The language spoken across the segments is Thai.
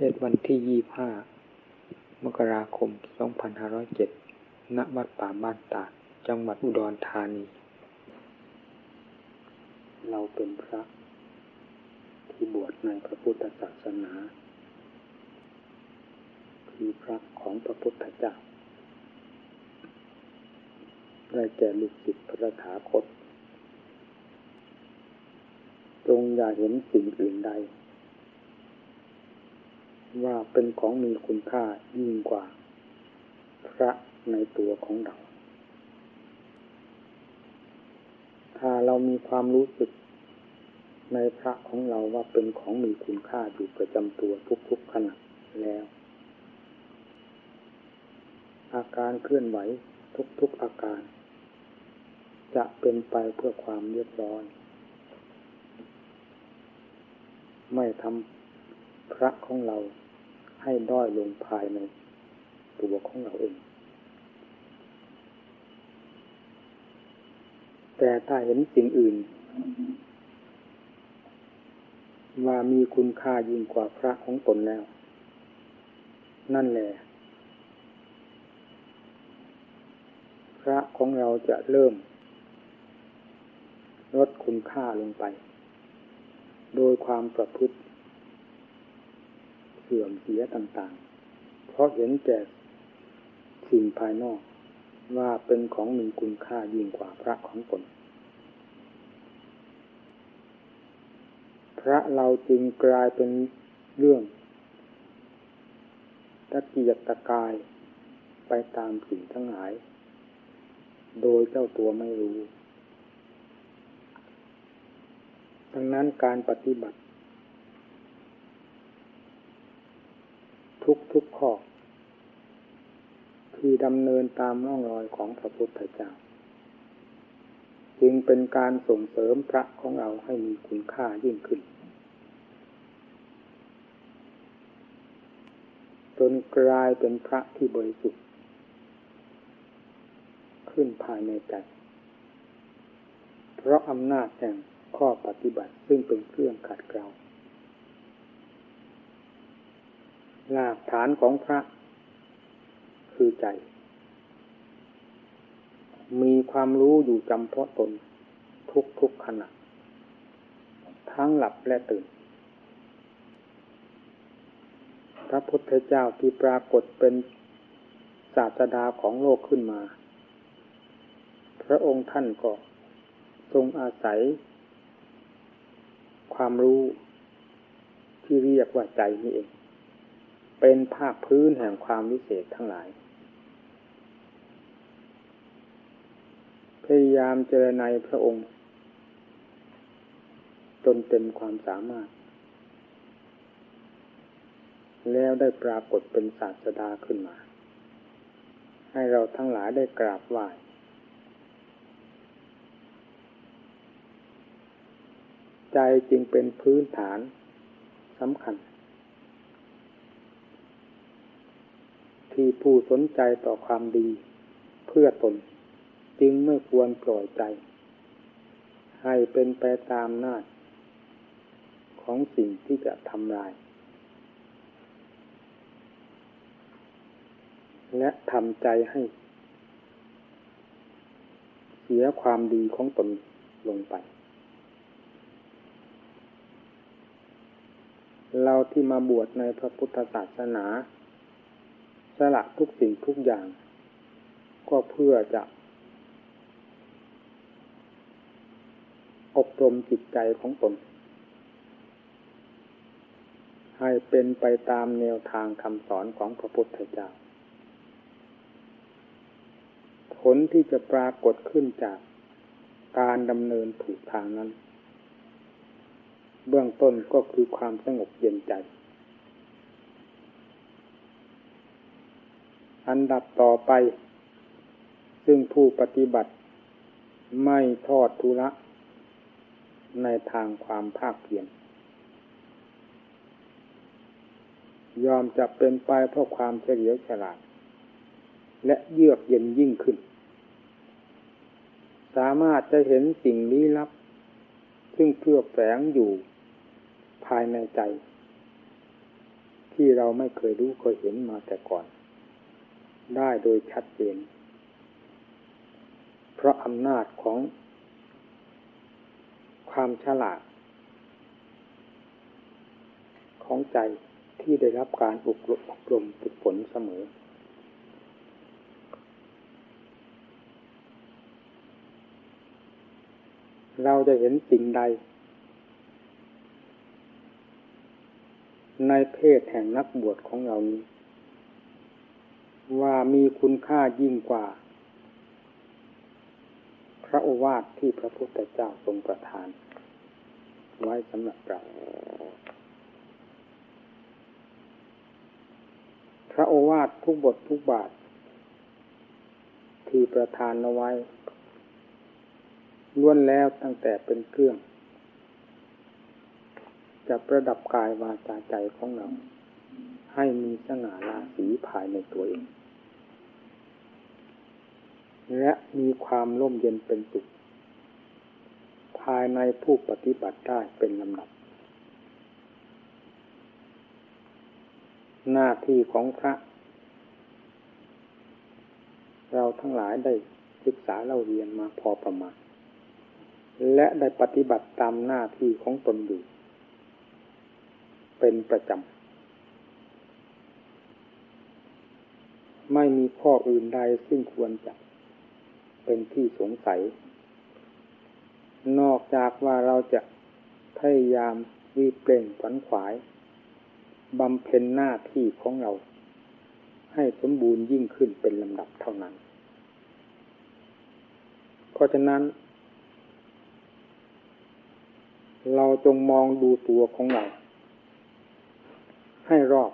เทศวันที่ยี่ห้ามกราคมสองพันห้าร้อยเจ็ดณวัดป่าบ้านตาด จังหวัดอุดรธานี เราเป็นพระ ที่บวชในพระพุทธศาสนา คือพระของพระพุทธเจ้า ได้แก่ลูกศิษย์พระถาคต จงอย่าเห็นสิ่งอื่นใด ว่าเป็นของมีคุณค่ายิ่งกว่า พระในตัวของเรา ถ้าเรามีความรู้สึกในพระของเราว่าเป็นของมีคุณค่าอยู่ประจำตัวทุกๆขณะแล้ว อาการเคลื่อนไหวทุกๆอาการ จะเป็นไปเพื่อความเรียบร้อย ไม่ทำ พระของเราให้ด้อยลงภายในตัวของเราเอง แต่ถ้าเห็นสิ่งอื่น ว่ามีคุณค่ายิ่งกว่าพระของตนแล้ว นั่นแหละ พระของเราจะเริ่ม ลดคุณค่าลงไป โดยความประพฤติ สื่อมเสียต่างๆ เพราะเห็นแก่สิ่งภายนอกว่าเป็นของมีคุณค่ายิ่งกว่าพระของตนพระเราจึงกลายเป็นเรื่องตะเกียกตะกายไปตามสิ่งทั้งหลาย โดยเจ้าตัวไม่รู้ ดังนั้นการปฏิบัติ ทุกทุกข้อที่ดำเนินตามร่องรอยของพระพุทธเจ้า จึงเป็นการส่งเสริมพระของเราให้มีคุณค่ายิ่งขึ้น จนกลายเป็นพระที่บริสุทธิ์ ขึ้นภายในใจ เพราะอำนาจแห่งข้อปฏิบัติซึ่งเป็นเครื่องขัดเกลา หลักฐานของพระ คือใจ มีความรู้อยู่จำเพาะตนทุกทุกขณะ ทั้งหลับและตื่น พระพุทธเจ้าที่ปรากฏเป็นศาสดาของโลกขึ้นมา พระองค์ท่านก็ทรงอาศัย ความรู้ที่เรียกว่าใจนี่เอง เป็นภาคพื้นแห่งความวิเศษทั้งหลาย พยายามเจรในพระองค์ จนเต็มความสามารถ แล้วได้ปรากฏเป็นศาสดาขึ้นมา ให้เราทั้งหลายได้กราบไหว้ใจจึงเป็นพื้นฐานสำคัญ ที่ผู้สนใจต่อความดี เพื่อตน จึงไม่ควรปล่อยใจ ให้เป็นไปตามนาจของสิ่งที่จะทำลาย และทำใจให้ เสียความดีของตนลงไป เราที่มาบวชในพระพุทธศาสนา สละทุกสิ่งทุกอย่าง ก็เพื่อจะอบรมจิตใจของตนให้เป็นไปตามแนวทางคำสอนของพระพุทธเจ้า ผลที่จะปรากฏขึ้นจากการดำเนินถูกทางนั้น เบื้องต้นก็คือความสงบเย็นใจ อันดับต่อไป ซึ่งผู้ปฏิบัติ ไม่ทอดทุระ ในทางความภาคเพียรยอมจะเป็นไปเพราะความเฉลียวฉลาด และเยือกเย็นยิ่งขึ้น สามารถจะเห็นสิ่งลี้ลับ ซึ่งเคลือบแฝงอยู่ภายในใจทที่เราไม่เคยรู้เคยเห็นมาแต่ก่อน ได้โดยชัดเจน เพราะอำนาจของความฉลาด ของใจที่ได้รับการอบรมอบรมฝึกฝนเสมอ เราจะเห็นสิ่งใด ในเพศแห่งนักบวชของเรานี้ ว่ามีคุณค่ายิ่งกว่า พระโอวาทที่พระพุทธเจ้าทรงประทาน ไว้สำหรับเรา พระโอวาททุกบททุกบาท ที่ประทานเอาไว้ล้วนแล้วตั้งแต่เป็นเครื่อง จะประดับกายวาจาใจของเรา ให้มีสง่าราศีภายในตัวเอง และมีความร่มเย็นเป็นสุขภายในผู้ปฏิบัติได้เป็นลำดับ หน้าที่ของพระ เราทั้งหลายได้ศึกษาเล่าเรียนมาพอประมาณ และได้ปฏิบัติตามหน้าที่ของตนอยู่ เป็นประจำไม่มีข้ออื่นใดซึ่งควรจะ เป็นที่สงสัย นอกจากว่าเราจะพยายามวีเปล่งฝันขวายบำเพ็ญหน้าที่ของเรา ให้สมบูรณ์ยิ่งขึ้นเป็นลำดับเท่านั้น เพราะฉะนั้น เราจงมองดูตัวของเรา ให้รอบ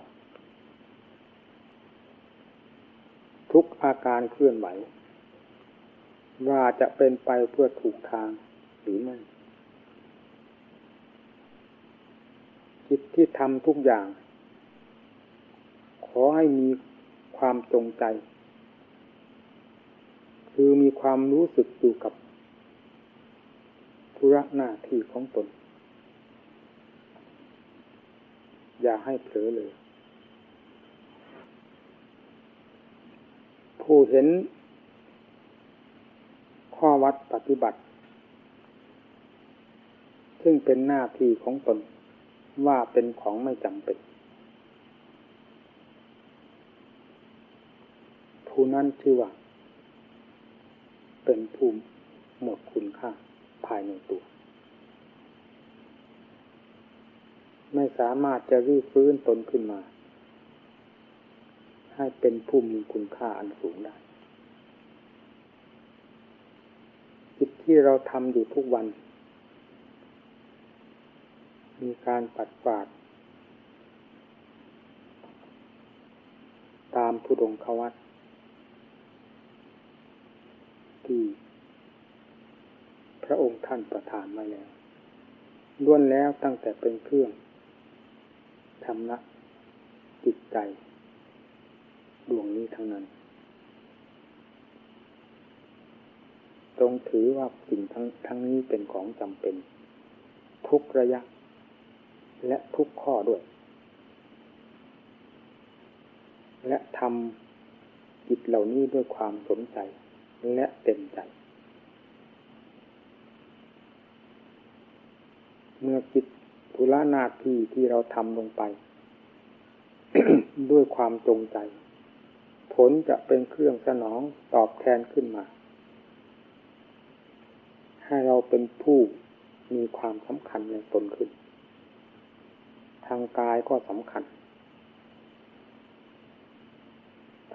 ทุกอาการเคลื่อนไหว ว่าจะเป็นไปเพื่อถูกทางหรือไม่จิตที่ทำทุกอย่าง ขอให้มีความจงใจ คือมีความรู้สึกอยู่กับธุระหน้าที่ของตน อย่าให้เผลอเลย ผู้เห็น ข้อวัดปฏิบัติ ซึ่งเป็นหน้าที่ของตนว่าเป็นของไม่จำเป็น ผู้นั้นชื่อว่า เป็นภูมิหมดคุณค่าภายในตัว ไม่สามารถจะรีฟื้นตนขึ้นมา ให้เป็นผู้มีคุณค่าอันสูงได้จิต ที่เราทำอยู่ทุกวัน มีการปัดกวาด ตามผู้ดงควัตที่พระองค์ท่านประทานมาแล้วล้วนแล้วตั้งแต่เป็นเครื่องทำละจิตใจ ดวงนี้ทั้งนั้น ตรงถือว่าสิ่งทั้งทั้งนี้เป็นของจำเป็น ทุกระยะ และทุกข้อด้วย และทำจิตเหล่านี้ด้วยความสนใจและเต็มใจ เมื่อคิดธุระนาทีที่เราทำลงไป ด้วยความจงใจ ผลจะเป็นเครื่องสนองตอบแทนขึ้นมา ให้เราเป็นผู้มีความสำคัญในตนขึ้น ทางกายก็สำคัญ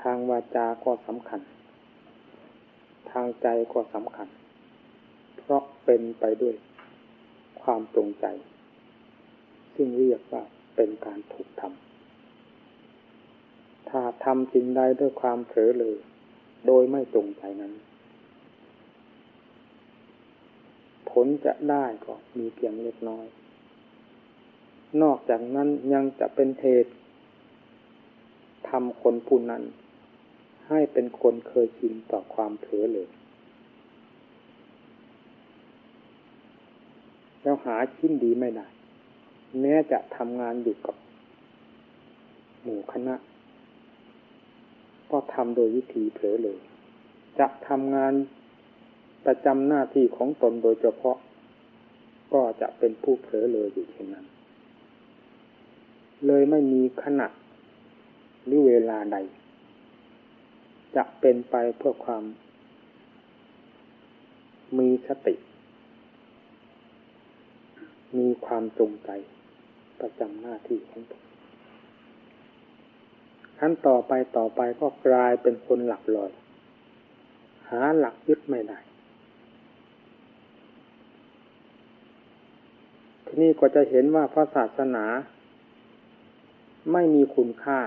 ทางวาจาก็สำคัญ ทางใจก็สำคัญ เพราะเป็นไปด้วยความตรงใจ ซึ่งเรียกว่าเป็นการถูกทำถ้าทำสิ่งใดด้วยความเผลอเลย โดยไม่ตรงใจนั้น ผลจะได้ก็มีเพียงเล็กน้อย นอกจากนั้นยังจะเป็นเหตุทำคนผู้นั้น ให้เป็นคนเคยชินต่อความเผลอเลยแล้วหาชิ้นดีไม่ได้ แม้จะทำงานอยู่กับหมู่คณะ ก็ทำโดยวิธีเผลอเลย จะทำงาน ประจำหน้าที่ของตนโดยเฉพาะ ก็จะเป็นผู้เผลอเลยอยู่เช่นนั้น เลยไม่มีขณะหรือเวลาใด จะเป็นไปเพื่อความ มีสติ มีความจงใจประจำหน้าที่ของตนขั้นต่อไปต่อไปก็กลายเป็นคนหลักลอย หาหลักยึดไม่ได้ นี้ก็จะเห็นว่าพระศาสนา ไม่มีคุณค่า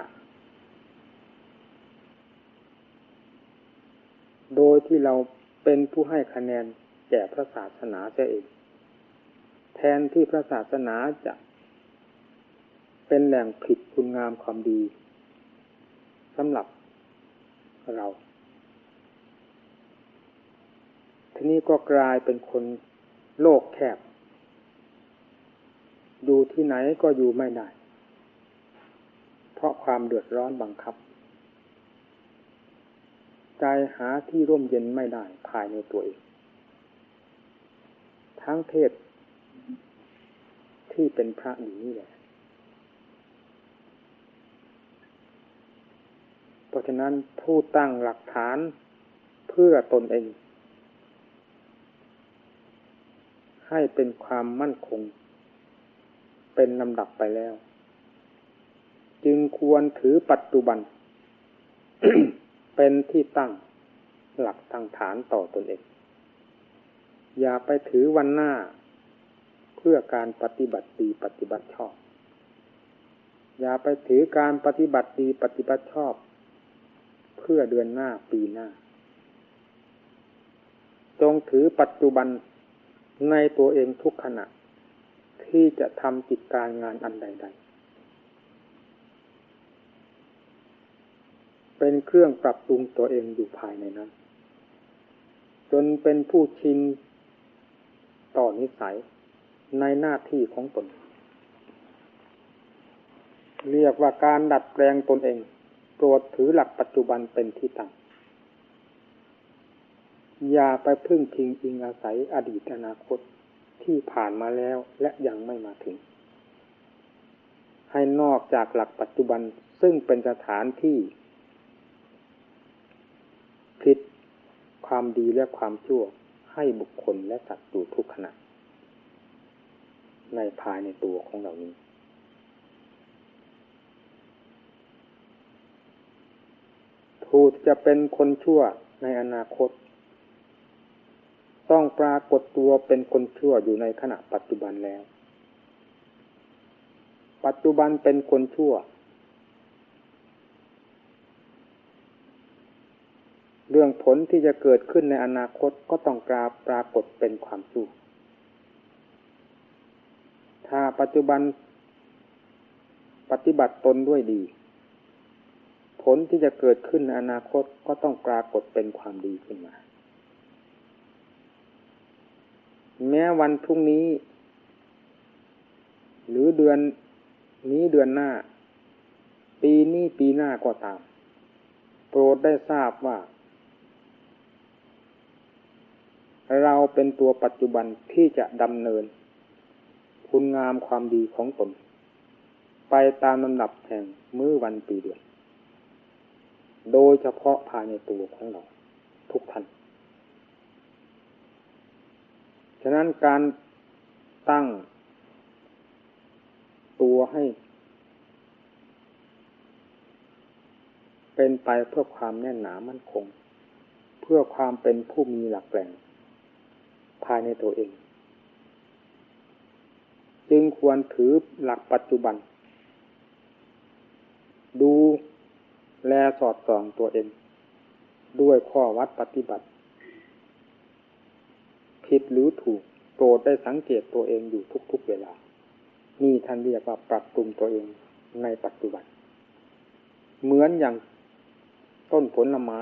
โดยที่เราเป็นผู้ให้คะแนนแก่พระศาสนาเสียเองแทนที่พระศาสนาจะเป็นแหล่งผิดคุณงามความดีสำหรับเรา ทีนี้ก็กลายเป็นคนโลกแคบ ดูที่ไหนก็อยู่ไม่ได้ เพราะความเดือดร้อนบังคับ ใจหาที่ร่มเย็นไม่ได้ภายในตัวเอง ทั้งเทศที่เป็นพระอยู่นี่แหละ เพราะฉะนั้นผู้ตั้งหลักฐานเพื่อตนเอง ให้เป็นความมั่นคง เป็นลำดับไปแล้ว จึงควรถือปัจจุบัน เป็นที่ตั้งหลักทางฐานต่อตนเอง อย่าไปถือวันหน้า เพื่อการปฏิบัติดีปฏิบัติชอบ อย่าไปถือการปฏิบัติดีปฏิบัติชอบ เพื่อเดือนหน้าปีหน้า จงถือปัจจุบันในตัวเองทุกขณะ ที่จะทำกิจการงานอันใด ๆ เป็นเครื่องปรับปรุงตัวเองอยู่ภายในนั้น จนเป็นผู้ชินต่อนิสัยในหน้าที่ของตน เรียกว่าการดัดแปลงตนเองรดถือหลักปัจจุบันเป็นที่ตั้งอย่าไปพึ่งพิงอิงอาศัยอดีตอนาคต ที่ผ่านมาแล้วและยังไม่มาถึง ให้นอกจากหลักปัจจุบันซึ่งเป็นสถานที่ผิดความดีและความชั่วให้บุคคลและสัตว์อยู่ทุกขณะ ในภายในตัวของเรานี้ ผู้จะเป็นคนชั่วในอนาคต ต้องปรากฏตัวเป็นคนชั่วอยู่ในขณะปัจจุบันแล้ว ปัจจุบันเป็นคนชั่ว เรื่องผลที่จะเกิดขึ้นในอนาคตก็ต้องกราปรากฏเป็นความชั่ว ถ้าปัจจุบันปฏิบัติตนด้วยดี ผลที่จะเกิดขึ้นในอนาคตก็ต้องปรากฏเป็นความดีขึ้นมา แม้วันพรุ่งนี้ หรือเดือนนี้เดือนหน้า ปีนี้ปีหน้าก็ตาม โปรดได้ทราบว่า เราเป็นตัวปัจจุบันที่จะดำเนิน คุณงามความดีของตน ไปตามลำดับแห่งมื้อวันปีเดือน โดยเฉพาะภายในตัวของเรา ทุกท่าน ฉะนั้นการตั้งตัวให้ เป็นไปเพื่อความแน่นหนามั่นคง เพื่อความเป็นผู้มีหลักแหล่งภายในตัวเอง จึงควรถือหลักปัจจุบัน ดูแลสอดส่องตัวเอง ด้วยข้อวัดปฏิบัติ ผิดหรือถูกโปรดได้สังเกตตัวเองอยู่ทุกๆเวลา นี่ท่านเรียกว่าปรับปรุงตัวเองในปัจจุบัน เหมือนอย่างต้นผลไม้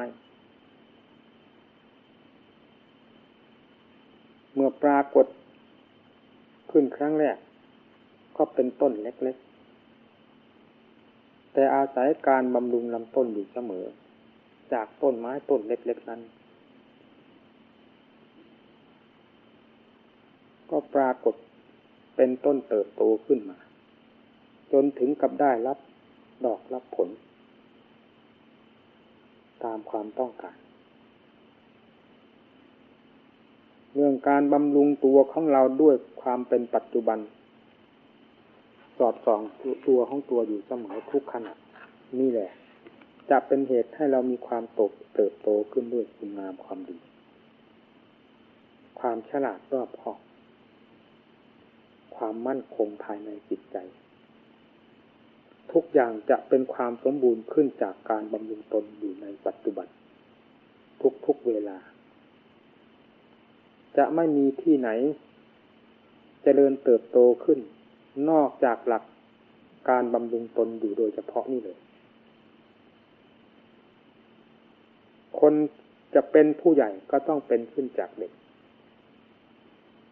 เมื่อปรากฏขึ้นครั้งแรก ก็เป็นต้นเล็กๆ แต่อาศัยการบำรุงลำต้นอยู่เสมอ จากต้นไม้ต้นเล็กๆนั้น ก็ปรากฏเป็นต้นเติบโตขึ้นมา จนถึงกับได้รับดอกรับผล ตามความต้องการ เรื่องการบำรุงตัวของเราด้วยความเป็นปัจจุบัน สอดส่องตัวของตัวอยู่เสมอทุกขณะนี่แหละจะเป็นเหตุให้เรามีความตกเติบโตขึ้นด้วยคุณงามความดี ความฉลาดรอบคอบ ความมั่นคงภายในจิตใจ ทุกอย่างจะเป็นความสมบูรณ์ขึ้นจากการบำรุงตนอยู่ในปัจจุบันทุกๆเวลา จะไม่มีที่ไหนจเจริญเติบโตขึ้น นอกจากหลักการบำรุงตนอยู่โดยเฉพาะนี่เลย คนจะเป็นผู้ใหญ่ก็ต้องเป็นขึ้นจากเด็ก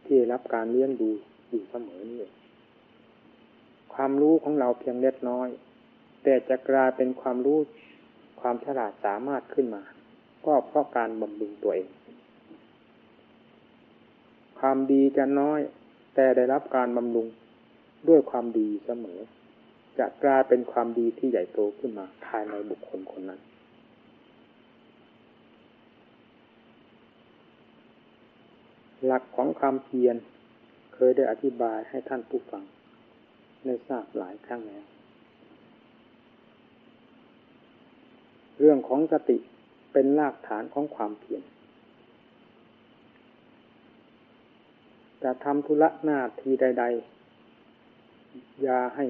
ที่รับการเลี้ยงดู อยู่เสมอนี่ความรู้ของเราเพียงเล็กน้อย แต่จะกลายเป็นความรู้ความฉลาดสามารถขึ้นมา ก็เพราะการบำรุงตัวเอง ความดีจะน้อย แต่ได้รับการบำรุงด้วยความดีเสมอ จะกลายเป็นความดีที่ใหญ่โตขึ้นมาภายในบุคคลคนนั้น หลักของความเพียร เคยได้อธิบายให้ท่านผู้ฟังได้ทราบหลายครั้งแล้ว เรื่องของสติเป็นรากฐานของความเพียรจะทำธุระหน้าทีใด ๆ อย่าให้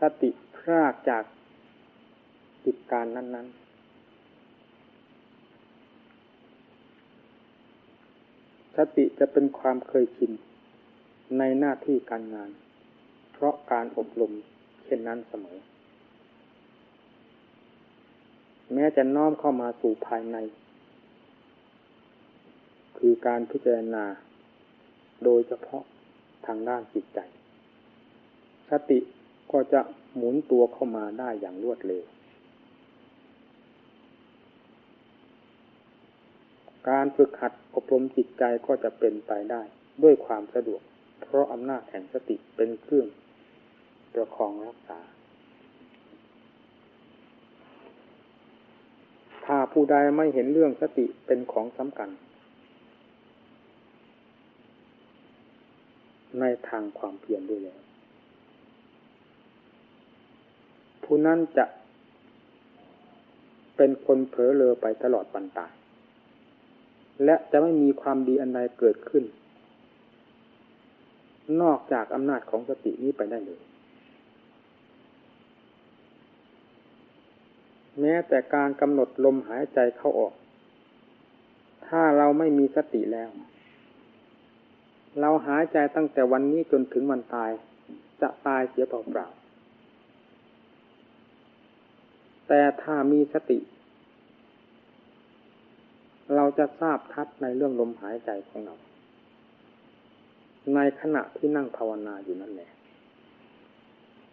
สติพรากจากกิจการนั้น ๆ สติจะเป็นความเคยชิน ในหน้าที่การงาน เพราะการอบรมเช่นนั้นเสมอ แม้จะน้อมเข้ามาสู่ภายใน คือการพิจารณา โดยเฉพาะทางด้านจิตใจ สติก็จะหมุนตัวเข้ามาได้อย่างรวดเร็ว การฝึกหัดอบรมจิตใจก็จะเป็นไปได้ด้วยความสะดวก เพราะอำนาจแห่งสติเป็นเครื่องประคองรักษา ถ้าผู้ใดไม่เห็นเรื่องสติเป็นของสำคัญ ในทางความเพียรด้วยแล้ว ผู้นั้นจะเป็นคนเผลอเลอไปตลอดปันตาย และจะไม่มีความดีอันใดเกิดขึ้น นอกจากอำนาจของสตินี้ไปได้เลย แม้แต่การกำหนดลมหายใจเข้าออก ถ้าเราไม่มีสติแล้ว เราหายใจตั้งแต่วันนี้จนถึงวันตาย จะตายเสียเปล่าๆแต่ถ้ามีสติ เราจะทราบทัดในเรื่องลมหายใจของเรา ในขณะที่นั่งภาวนาอยู่นั่นแหละ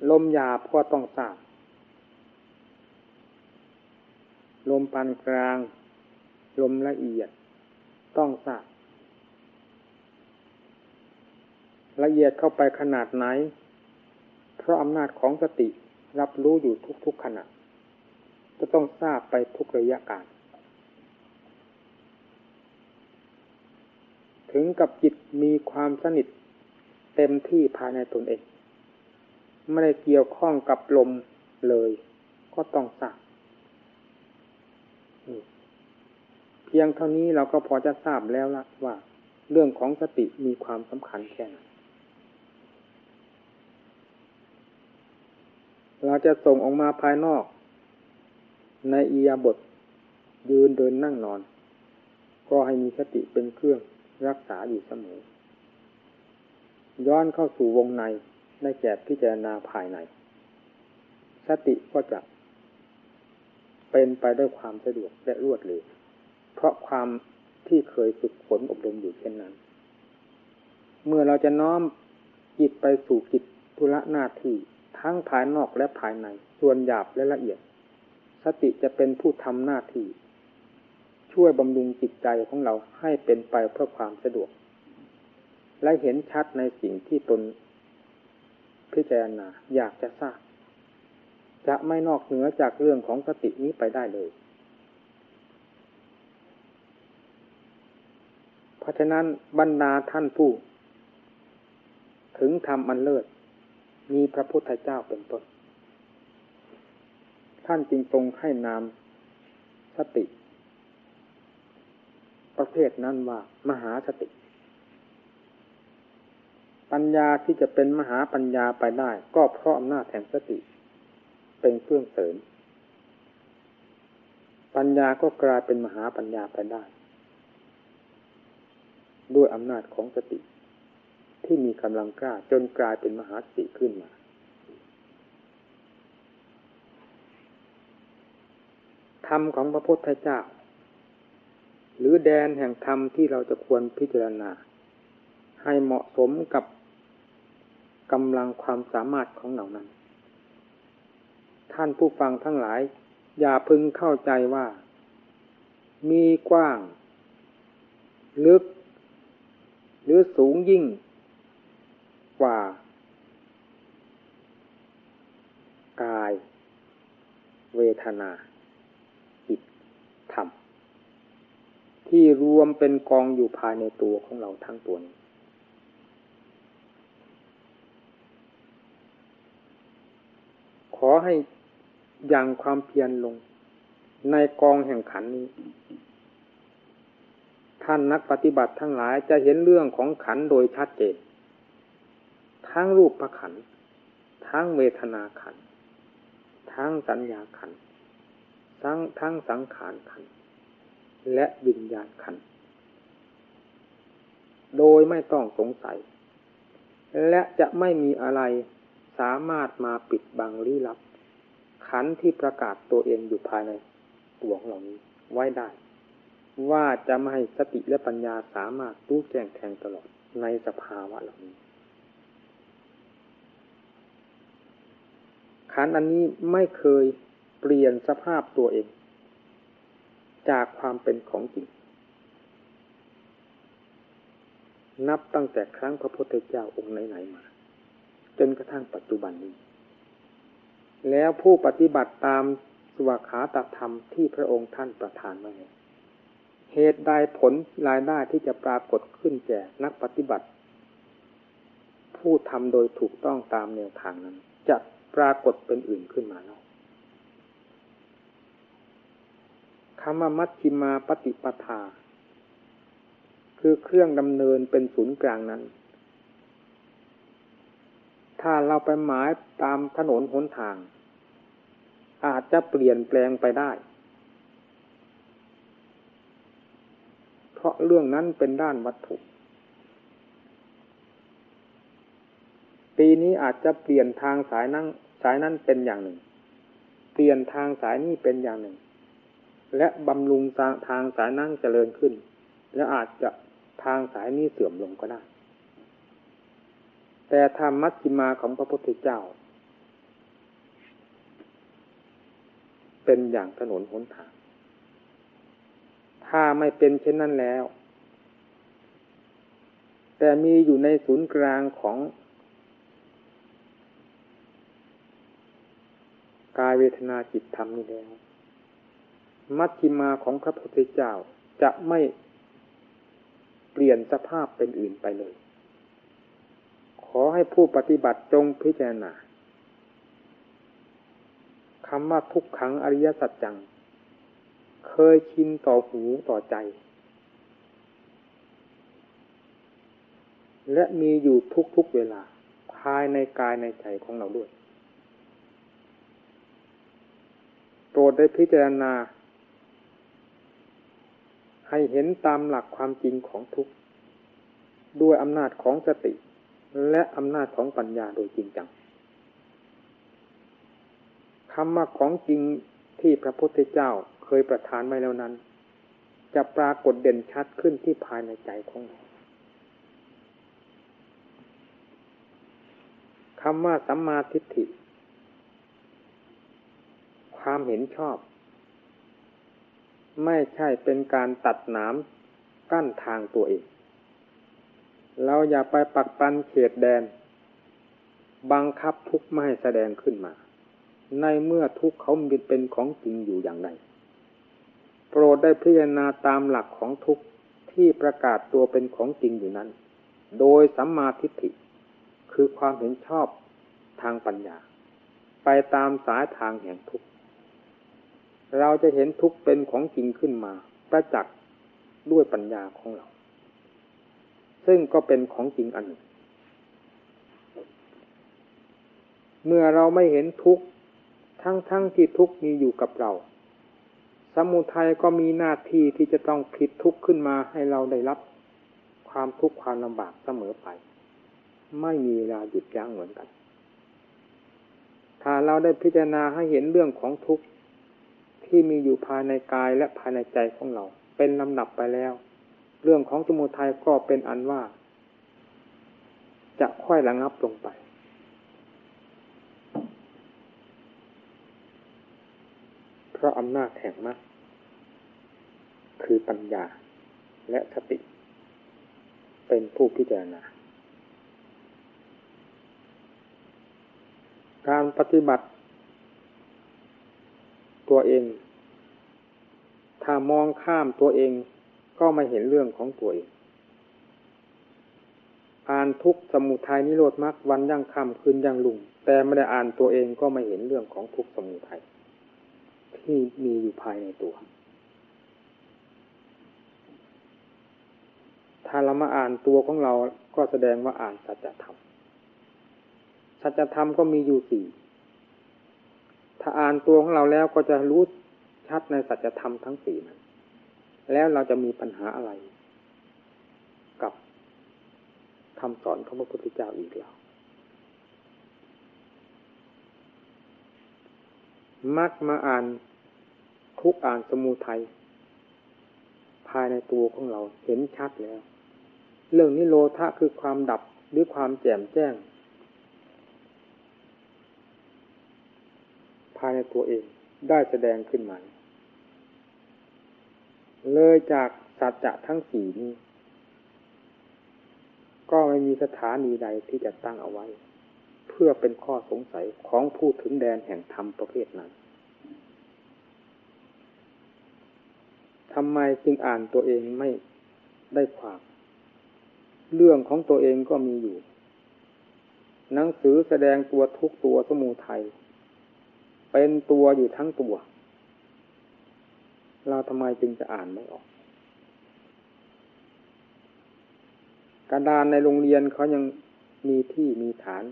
ลมหยาบก็ต้องทราบ ลมปานกลาง ลมละเอียด ต้องทราบ ละเอียดเข้าไปขนาดไหน เพราะอำนาจของสติรับรู้อยู่ทุกๆขณะ จะต้องทราบไปทุกระยะการ ถึงกับจิตมีความสนิทเต็มที่ภายในตนเอง ไม่ได้เกี่ยวข้องกับลมเลย ก็ต้องทราบเพียงเท่านี้เราก็พอจะทราบแล้วละว่า เรื่องของสติมีความสำคัญแค่ไหนเราจะส่งออกมาภายนอก ในอียาบทยืนเดินนั่งนอน ก็ให้มีสติเป็นเครื่อง รักษาอยู่เสมอ ย้อนเข้าสู่วงในในแก่พิจารณาภายใน สติก็จะเป็นไปด้วยความสะดวกและรวดเร็วเพราะความที่เคยฝึกฝนอบรมอยู่เช่นนั้น เมื่อเราจะน้อมจิตไปสู่กิจธุระหน้าที่ททั้งภายนอกและภายใน ส่วนหยาบและละเอียด สติจะเป็นผู้ทำหน้าที่ ช่วยบำรุงจิตใจของเราให้เป็นไปเพื่อความสะดวก และเห็นชัดในสิ่งที่ตนพิจารณาอยากจะทราบ จะไม่นอกเหนือจากเรื่องของสตินี้ไปได้เลย เพราะฉะนั้นบรรดาท่านผู้ ถึงทำอันเลิศ มีพระพุทธเจ้าเป็นต้น ท่านจึงทรงให้นามสติ ประเภทนั้นว่ามหาสติ ปัญญาที่จะเป็นมหาปัญญาไปได้ ก็เพราะอำนาจแห่งสติ เป็นเครื่องเสริม ปัญญาก็กลายเป็นมหาปัญญาไปได้ ด้วยอำนาจของสติ ที่มีกำลังกล้าจนกลายเป็นมหาสติขึ้นมาธรรมของพระพุทธเจ้า หรือแดนแห่งธรรมที่เราจะควรพิจารณา ให้เหมาะสมกับกำลังความสามารถของเรานั้น ท่านผู้ฟังทั้งหลาย อย่าพึงเข้าใจว่า มีกว้าง ลึก หรือสูงยิ่ง กว่า กาย เวทนาจิตธรรม ที่รวมเป็นกองอยู่ภายในตัวของเราทั้งตัวนี้ขอให้ยังความเพียรลง ในกองแห่งขันนี้ ท่านนักปฏิบัติทั้งหลายจะเห็นเรื่องของขันโดยชัดเจน ทั้งรูปประขัน ทั้งเวทนาขัน ทั้งสัญญาขัน ทั้งทั้งสังขารขัน และวิญญาณขัน โดยไม่ต้องสงสัย และจะไม่มีอะไรสามารถมาปิดบังลี้ลับ ขันที่ประกาศตัวเองอยู่ภายในตัวของเรานี้ไว้ได้ ว่าจะไม่ให้สติและปัญญาสามารถรู้แจ้งแทงตลอดในสภาวะเหล่านี้ขันอันนี้ไม่เคยเปลี่ยนสภาพตัวเอง จากความเป็นของจริง นับตั้งแต่ครั้งพระพุทธเจ้าองค์ไหนๆมา จนกระทั่งปัจจุบันนี้ แล้วผู้ปฏิบัติตามสวขาตธรรมที่พระองค์ท่านประทานมาเหตุใดผลรายได้ที่จะปรากฏขึ้นแก่นักปฏิบัติ ผู้ทำโดยถูกต้องตามแนวทางนั้น จะปรากฏเป็นอื่นขึ้นมาแล้วำว่ามัชชิมาปฏิปทา คือเครื่องดำเนินเป็นศูนย์กลางนั้น ถ้าเราไปหมายตามถนนหนทาง อาจจะเปลี่ยนแปลงไปได้ เพราะเรื่องนั้นเป็นด้านวัตถุ ปีนี้อาจจะเปลี่ยนทางสายนั่งสายนั้นเป็นอย่างหนึ่ง เปลี่ยนทางสายนี้เป็นอย่างหนึ่ง และบำรุงทางสายนั่งเจริญขึ้น และอาจจะทางสายนี้เสื่อมลงก็ได้ แต่ธรรมมัชฌิมาของพระพุทธเจ้า เป็นอย่างถนนหนทาง ถ้าไม่เป็นเช่นนั้นแล้ว แต่มีอยู่ในศูนย์กลางของกายเวทนาจิตธรรมนี่แล้ว มัชฌิมาของพระพุทธเจ้าจะไม่เปลี่ยนสภาพเป็นอื่นไปเลย ขอให้ผู้ปฏิบัติจงพิจารณาคำว่าทุกขังอริยสัจจัง เคยชินต่อหูต่อใจ และมีอยู่ทุกๆเวลา ภายในกายในใจของเราด้วยโปรดได้พิจารณา ให้เห็นตามหลักความจริงของทุกข์ ด้วยอำนาจของสติ และอำนาจของปัญญาโดยจริงจังคำว่าของจริงที่พระพุทธเจ้าเคยประทานไว้แล้วนั้น จะปรากฏเด่นชัดขึ้นที่ภายในใจของเราคำว่าสัมมาทิฏฐิ ความเห็นชอบ ไม่ใช่เป็นการตัดหนามกั้นทางตัวเอง เราอย่าไปปักปันเขตแดน บังคับทุกข์ไม่ให้แสดงขึ้นมา ในเมื่อทุกข์เขาเป็นของจริงอยู่อย่างไรโปรดได้พิจารณาตามหลักของทุกข์ที่ประกาศตัวเป็นของจริงอยู่นั้น โดยสัมมาทิฏฐิ คือความเห็นชอบทางปัญญา ไปตามสายทางแห่งทุกข์ เราจะเห็นทุกเป็นของจริงขึ้นมาประจักษ์ด้วยปัญญาของเรา ซึ่งก็เป็นของจริงอันหนึ่งเมื่อเราไม่เห็นทุกข์ทั้งๆทที่ทุกข์มีอยู่กับเรา สมุทัยก็มีหน้าที่ที่จะต้องผิดทุกข์ขึ้นมาให้เราได้รับ ความทุกข์ความลำบากเสมอไป ไม่มีเวลาหยุดยั้งเหมือนกัน ถ้าเราได้พิจารณาให้เห็นเรื่องของทุกข์ ที่มีอยู่ภายในกายและภายในใจของเรา เป็นลำดับไปแล้ว เรื่องของสมุทัยก็เป็นอันว่า จะค่อยระงับลงไป เพราะอำนาจแห่งมรรคคือปัญญาและสติ เป็นผู้พิจารณาการปฏิบัติ ตัวเอง ถ้ามองข้ามตัวเองก็ไม่เห็นเรื่องของตัวเองอ่านทุกสมุทัยนิโรธมรรควันยั่งคำคืนยั่งลุงแต่ไม่ได้อ่านตัวเองก็ไม่เห็นเรื่องของทุกสมุทัยที่มีอยู่ภายในตัว ถ้าเรามาอ่านตัวของเราก็แสดงว่าอ่านสัจธรรม สัจธรรมก็มีอยู่สี่ ถ้าอ่านตัวของเราแล้วก็จะรู้ชัดในสัจธรรมทั้งสี่นั้นแล้วเราจะมีปัญหาอะไร กับคำสอนของพระพุทธเจ้าอีกแล้วมักมาอ่านทุกอ่านสมูทัยภายในตัวของเราเห็นชัดแล้ว เรื่องนิโรธะคือความดับหรือความแจ่มแจ้งายในตัวเองได้แสดงขึ้นมาเลยจากสัจจะทั้งสี่นี้ ก็ไม่มีสถานีใดที่จะตั้งเอาไว้ เพื่อเป็นข้อสงสัยของผู้ถึงแดนแห่งธรรมประเภทนั้นทำไมจึงอ่านตัวเองไม่ได้ความ เรื่องของตัวเองก็มีอยู่ หนังสือแสดงตัวทุกตัวสมูไทย เป็นตัวอยู่ทั้งตัว เราทำไมจึงจะอ่านไม่ออก กระดานในโรงเรียนเขายังมีที่มีฐาน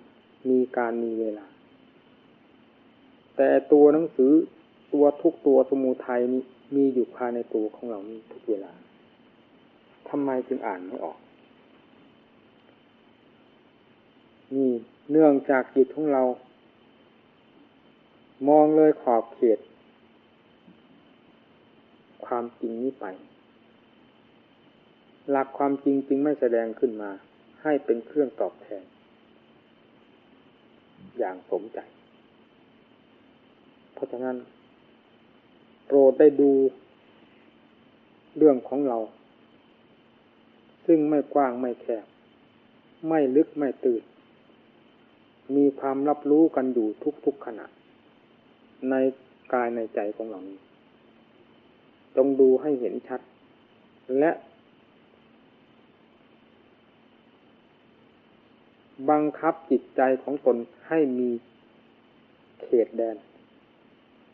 มีการมีเวลา แต่ตัวหนังสือตัวทุกตัวสมูไทยนี้มีอยู่ภายในตัวของเรานี้ทุกเวลาทำไมจึงอ่านไม่ออก นี่เนื่องจากจิตของเรา มองเลยขอบเขต ความจริงนี้ไป หลักความจริงจึงไม่แสดงขึ้นมา ให้เป็นเครื่องตอบแทน อย่างสมใจ เพราะฉะนั้น โปรดได้ดูเรื่องของเรา ซึ่งไม่กว้างไม่แคบ ไม่ลึกไม่ตื่นมีความรับรู้กันอยู่ทุกๆขณะ ในกายในใจของเรานี้จงดูให้เห็นชัด และ บังคับจิตใจของตนให้มีเขตแดน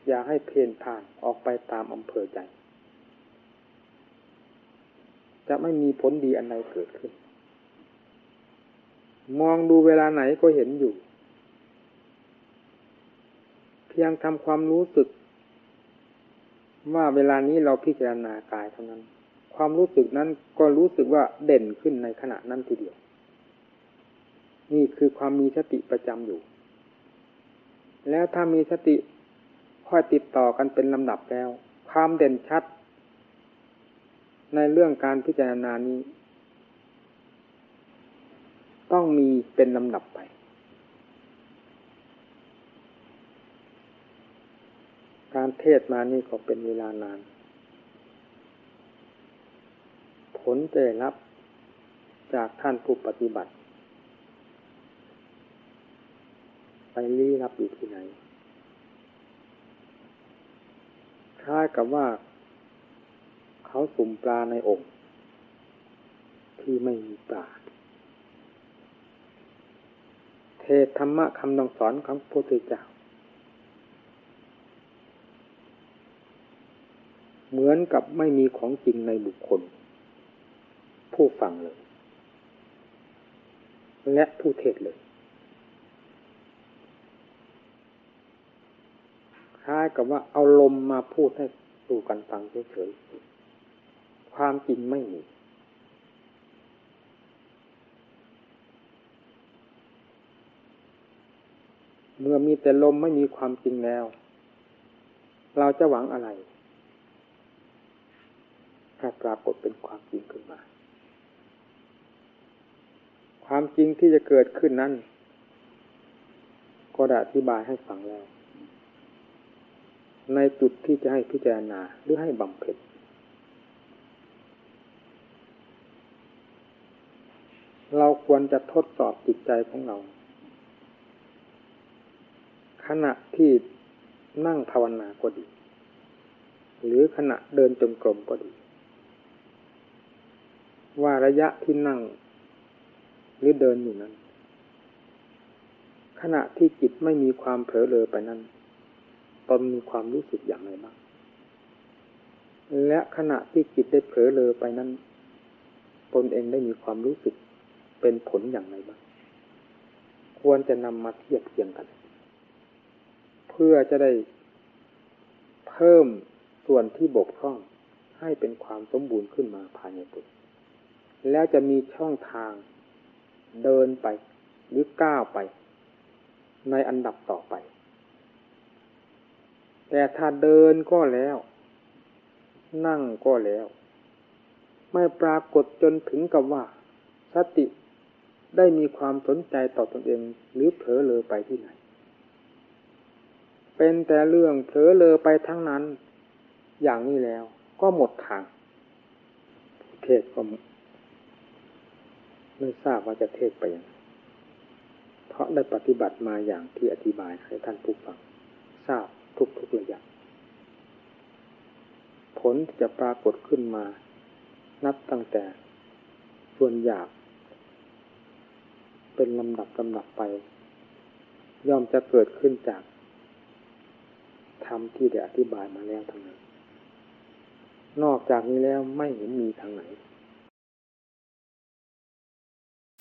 อย่าให้เพนผ่านออกไปตามอำเภอใจ จะไม่มีผลดีอันใดเกิดขึ้น มองดูเวลาไหนก็เห็นอยู่ ยงทำความรู้สึก ว่าเวลานี้เราพิจารณากายเท่านั้น ความรู้สึกนั้นก็รู้สึกว่าเด่นขึ้นในขณะนั้นทีเดียว นี่คือความมีสติประจำอยู่ แล้วถ้ามีสติค่อยติดต่อกันเป็นลำดับแล้ว ความเด่นชัด ในเรื่องการพิจารณานี้ ต้องมีเป็นลำดับไป การเทศมานี่ก็เป็นเวลานาน ผลจะได้รับจากท่านผู้ปฏิบัติ ไปลี้รับอยู่ที่ไหน คล้ายกับว่า เขาสุ่มปลาในองค์ที่ไม่มีปลาเทศธรรมะคำนองสอนของพระพุทธเจ้า เหมือนกับไม่มีของจริงในบุคคล ผู้ฟังเลย และผู้เทศเลย คล้ายกับว่าเอาลมมาพูดให้ดูกันฟังเฉยๆความจริงไม่มีเมื่อมีแต่ลมไม่มีความจริงแล้ว เราจะหวังอะไร ถ้ปรากฏเป็นความจริงขึ้นมา ความจริงที่จะเกิดขึ้นนั้น ก็ได้อธิบายให้ฟังแล้ว ในจุดที่จะให้พิจารณาหรือให้บำเพ็ญเราควรจะทดสอบจิตใจของเรา ขณะที่นั่งภาวนาก็ดี หรือขณะเดินจงกรมก็ดี ว่าระยะที่นั่ง หรือเดินอยู่นั้น ขณะที่จิตไม่มีความเผลอเลยไปนั้นตนมีความรู้สึกอย่างไรบ้าง และขณะที่จิตได้เผลอเลยไปนั้นตนเองได้มีความรู้สึกเป็นผลอย่างไรบ้าง ควรจะนำมาเทียบเทียงกัน เพื่อจะได้เพิ่มส่วนที่บกพร่องให้เป็นความสมบูรณ์ขึ้นมาภายในตัว แล้วจะมีช่องทาง เดินไป หรือก้าวไป ในอันดับต่อไป แต่ถ้าเดินก็แล้ว นั่งก็แล้ว ไม่ปรากฏจนถึงกับว่า สติได้มีความสนใจต่อตอนเอง หรือเผลอเลอไปที่ไหน เป็นแต่เรื่องเผลอเลอไปทั้งนั้น อย่างนี้แล้วก็หมดทางเทศก็ ไม่ทราบว่าจะเทศไปยังเพราะได้ปฏิบัติมาอย่างที่อธิบายให้ท่านผู้ฟังทราบทุกทุกระยะผลที่จะปรากฏขึ้นมา นับตั้งแต่ส่วนหยาบเป็นลำดับลำดับไป ย่อมจะเกิดขึ้นจากธรรมที่ได้อธิบายมาแล้วทั้งนั้น นอกจากนี้แล้วไม่เห็นมีทางไหน